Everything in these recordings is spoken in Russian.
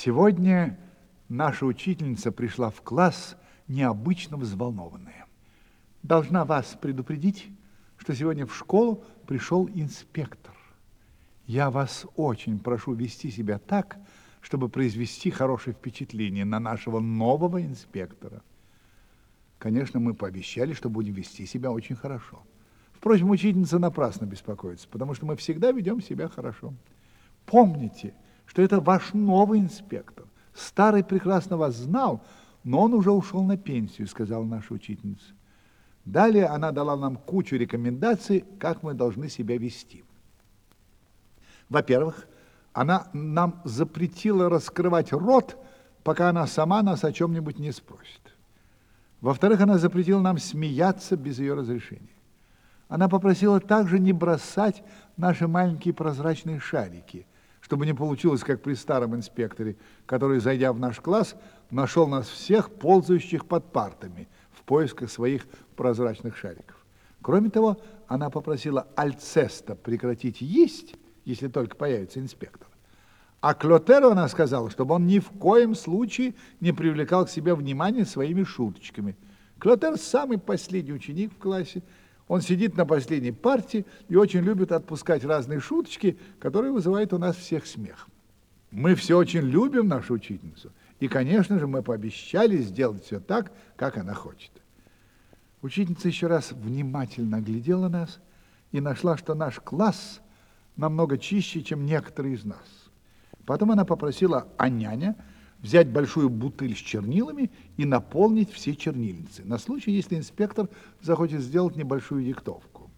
Сегодня наша учительница пришла в класс необычно взволнованная. Должна вас предупредить, что сегодня в школу пришел инспектор. Я вас очень прошу вести себя так, чтобы произвести хорошее впечатление на нашего нового инспектора. Конечно, мы пообещали, что будем вести себя очень хорошо. Впрочем, учительница напрасно беспокоится, потому что мы всегда ведем себя хорошо. Помните, что это ваш новый инспектор. Старый прекрасно вас знал, но он уже ушел на пенсию, сказала наша учительница. Далее она дала нам кучу рекомендаций, как мы должны себя вести. Во-первых, она нам запретила раскрывать рот, пока она сама нас о чем-нибудь не спросит. Во-вторых, она запретила нам смеяться без ее разрешения. Она попросила также не бросать наши маленькие прозрачные шарики, чтобы не получилось, как при старом инспекторе, который, зайдя в наш класс, нашел нас всех ползающих под партами в поисках своих прозрачных шариков. Кроме того, она попросила Альцеста прекратить есть, если только появится инспектор. А Клотеру она сказала, чтобы он ни в коем случае не привлекал к себе внимания своими шуточками. Клотер самый последний ученик в классе, он сидит на последней партии и очень любит отпускать разные шуточки, которые вызывают у нас всех смех. Мы все очень любим нашу учительницу. И, конечно же, мы пообещали сделать все так, как она хочет. Учительница еще раз внимательно оглядела нас и нашла, что наш класс намного чище, чем некоторые из нас. Потом она попросила Аняня взять большую бутыль с чернилами и наполнить все чернильницы, на случай, если инспектор захочет сделать небольшую диктовку.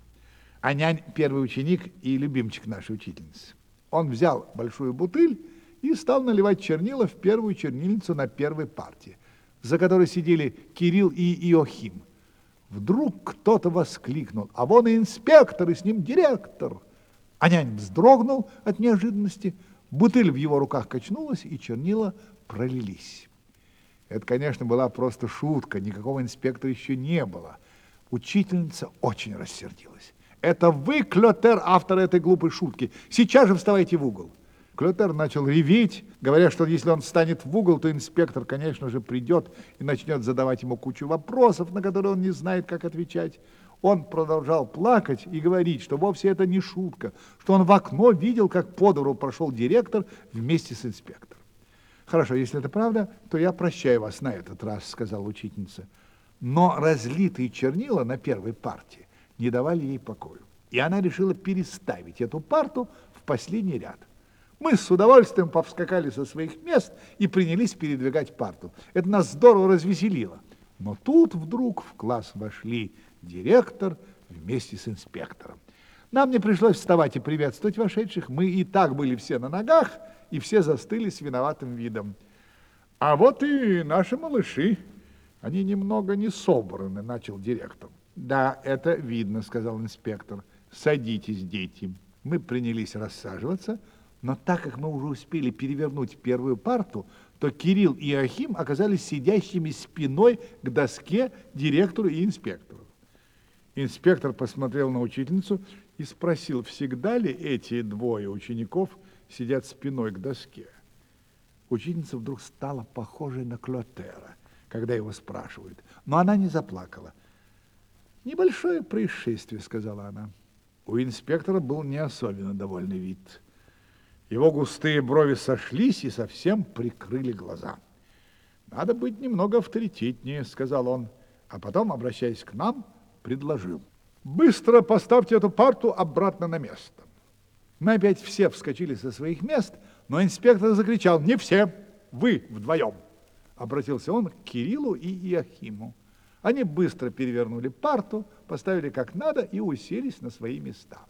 А нянь – первый ученик и любимчик нашей учительницы. Он взял большую бутыль и стал наливать чернила в первую чернильницу на первой партии, за которой сидели Кирилл и Иохим. Вдруг кто-то воскликнул, а вон и инспектор, и с ним директор. А нянь вздрогнул от неожиданности, бутыль в его руках качнулась, и чернила пролились. Это, конечно, была просто шутка, никакого инспектора еще не было. Учительница очень рассердилась. Это вы, Клотер, автор этой глупой шутки. Сейчас же вставайте в угол. Клотер начал реветь, говоря, что если он встанет в угол, то инспектор, конечно же, придет и начнет задавать ему кучу вопросов, на которые он не знает, как отвечать. Он продолжал плакать и говорить, что вовсе это не шутка, что он в окно видел, как по двору прошел директор вместе с инспектором. Хорошо, если это правда, то я прощаю вас на этот раз, сказала учительница. Но разлитые чернила на первой парте не давали ей покоя. И она решила переставить эту парту в последний ряд. Мы с удовольствием повскакали со своих мест и принялись передвигать парту. Это нас здорово развеселило. Но тут вдруг в класс вошли директор вместе с инспектором. Нам не пришлось вставать и приветствовать вошедших. Мы и так были все на ногах, и все застыли с виноватым видом. А вот и наши малыши. Они немного не собраны, начал директор. Да, это видно, сказал инспектор. Садитесь, дети. Мы принялись рассаживаться, но так как мы уже успели перевернуть первую парту, то Кирилл и Ахим оказались сидящими спиной к доске директору и инспектору. Инспектор посмотрел на учительницу и спросил, всегда ли эти двое учеников – сидят спиной к доске. Ученица вдруг стала похожей на Клотера, когда его спрашивают. Но она не заплакала. «Небольшое происшествие», — сказала она. У инспектора был не особенно довольный вид. Его густые брови сошлись и совсем прикрыли глаза. «Надо быть немного авторитетнее», — сказал он, а потом, обращаясь к нам, предложил. «Быстро поставьте эту парту обратно на место». Мы опять все вскочили со своих мест, но инспектор закричал, не все, вы вдвоем. Обратился он к Кириллу и Иохиму. Они быстро перевернули парту, поставили как надо и уселись на свои места.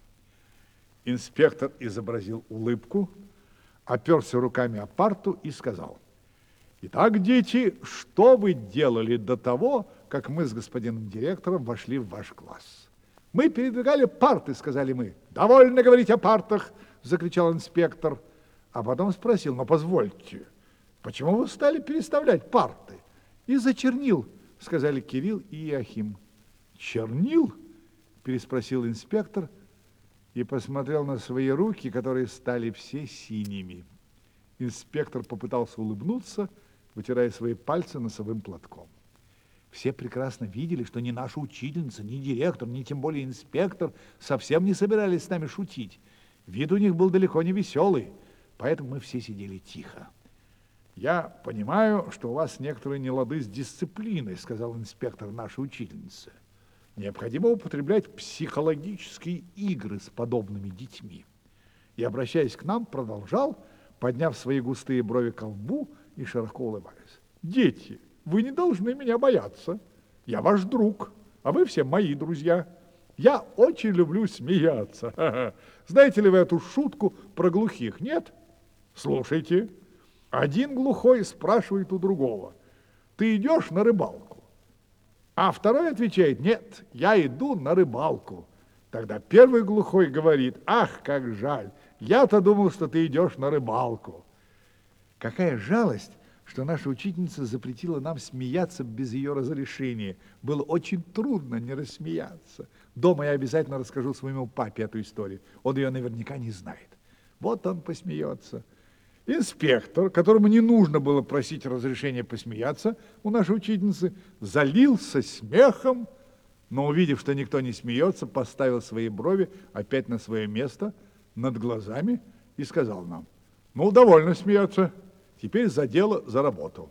Инспектор изобразил улыбку, оперся руками о парту и сказал, «Итак, дети, что вы делали до того, как мы с господином директором вошли в ваш класс?» Мы передвигали парты, сказали мы. Довольно говорить о партах, закричал инспектор. А потом спросил, но позвольте, почему вы стали переставлять парты? Из-за чернил, сказали Кирилл и Иохим. Чернил? Переспросил инспектор и посмотрел на свои руки, которые стали все синими. Инспектор попытался улыбнуться, вытирая свои пальцы носовым платком. Все прекрасно видели, что ни наша учительница, ни директор, ни тем более инспектор совсем не собирались с нами шутить. Вид у них был далеко не веселый, поэтому мы все сидели тихо. «Я понимаю, что у вас некоторые нелады с дисциплиной», сказал инспектор нашей учительницы. «Необходимо употреблять психологические игры с подобными детьми». И, обращаясь к нам, продолжал, подняв свои густые брови к лбу и широко улыбаясь. «Дети, вы не должны меня бояться. Я ваш друг, а вы все мои друзья. Я очень люблю смеяться. Знаете ли вы эту шутку про глухих? Нет? Слушайте. Один глухой спрашивает у другого, ты идешь на рыбалку? А второй отвечает, нет, я иду на рыбалку. Тогда первый глухой говорит, ах, как жаль, я-то думал, что ты идешь на рыбалку. Какая жалость, что наша учительница запретила нам смеяться без ее разрешения. Было очень трудно не рассмеяться. Дома я обязательно расскажу своему папе эту историю. Он ее наверняка не знает. Вот он посмеется. Инспектор, которому не нужно было просить разрешения посмеяться у нашей учительницы, залился смехом, но, увидев, что никто не смеется, поставил свои брови опять на свое место над глазами и сказал нам, ну, довольно смеяться, теперь за дело, за работу.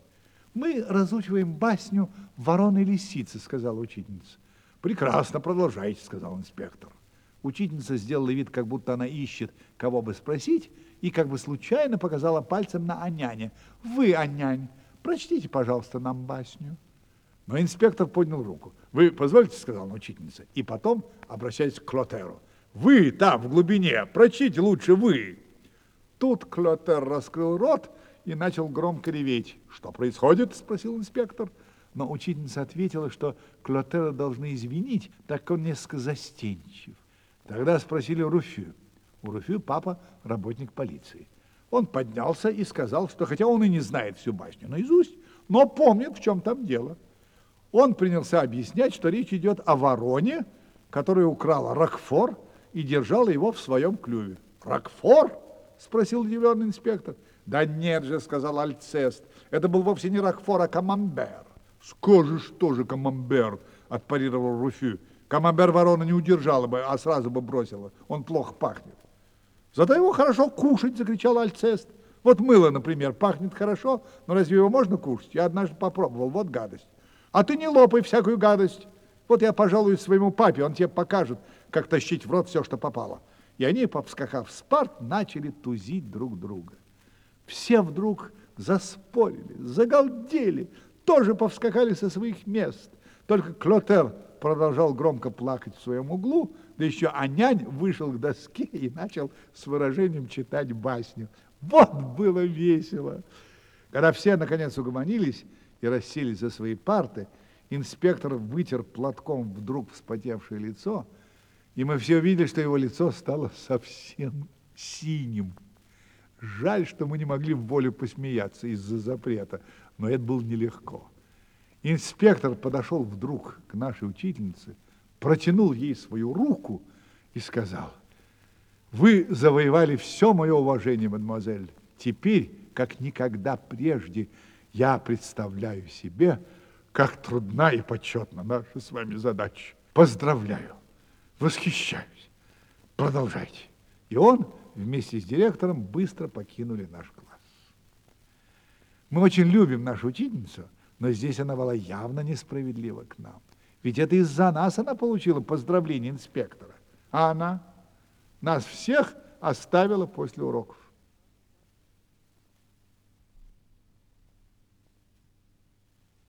Мы разучиваем басню «Ворон и лисицы», сказала учительница. Прекрасно, продолжайте, сказал инспектор. Учительница сделала вид, как будто она ищет, кого бы спросить, и как бы случайно показала пальцем на Аняне. «Вы, Анянь, прочтите, пожалуйста, нам басню». Но инспектор поднял руку. «Вы позволите, — сказала учительница, и потом, обращаясь к Клотеру, «Вы там, в глубине, прочтите лучше вы». Тут Клотер раскрыл рот и начал громко реветь. «Что происходит?» — спросил инспектор. Но учительница ответила, что Клотера должны извинить, так как он несколько застенчив. Тогда спросили Руфю. У Руфю папа работник полиции. Он поднялся и сказал, что хотя он и не знает всю башню наизусть, но помнит, в чем там дело. Он принялся объяснять, что речь идет о вороне, которая украла Рокфор и держала его в своем клюве. «Рокфор?» – спросил удивленный инспектор. «Да нет же», – сказал Альцест, – «это был вовсе не Рокфор, а Камамбер». «Скажешь тоже Камамбер», – отпарировал Руфю. «Камамбер ворона не удержала бы, а сразу бы бросила. Он плохо пахнет». Зато его хорошо кушать, закричал Альцест. Вот мыло, например, пахнет хорошо, но разве его можно кушать? Я однажды попробовал, вот гадость. А ты не лопай всякую гадость. Вот я пожалуюсь своему папе, он тебе покажет, как тащить в рот все, что попало. И они, повскакав с парт, начали тузить друг друга. Все вдруг заспорили, загалдели, тоже повскакали со своих мест. Только Клотер продолжал громко плакать в своем углу, да еще Анянь вышел к доске и начал с выражением читать басню. Вот было весело! Когда все наконец угомонились и расселись за свои парты, инспектор вытер платком вдруг вспотевшее лицо, и мы все увидели, что его лицо стало совсем синим. Жаль, что мы не могли в волю посмеяться из-за запрета, но это было нелегко. Инспектор подошел вдруг к нашей учительнице, протянул ей свою руку и сказал, «Вы завоевали все мое уважение, мадемуазель. Теперь, как никогда прежде, я представляю себе, как трудна и почетна наша с вами задача. Поздравляю, восхищаюсь. Продолжайте». И он вместе с директором быстро покинули наш класс. Мы очень любим нашу учительницу – но здесь она была явно несправедлива к нам. Ведь это из-за нас она получила поздравление инспектора. А она нас всех оставила после уроков.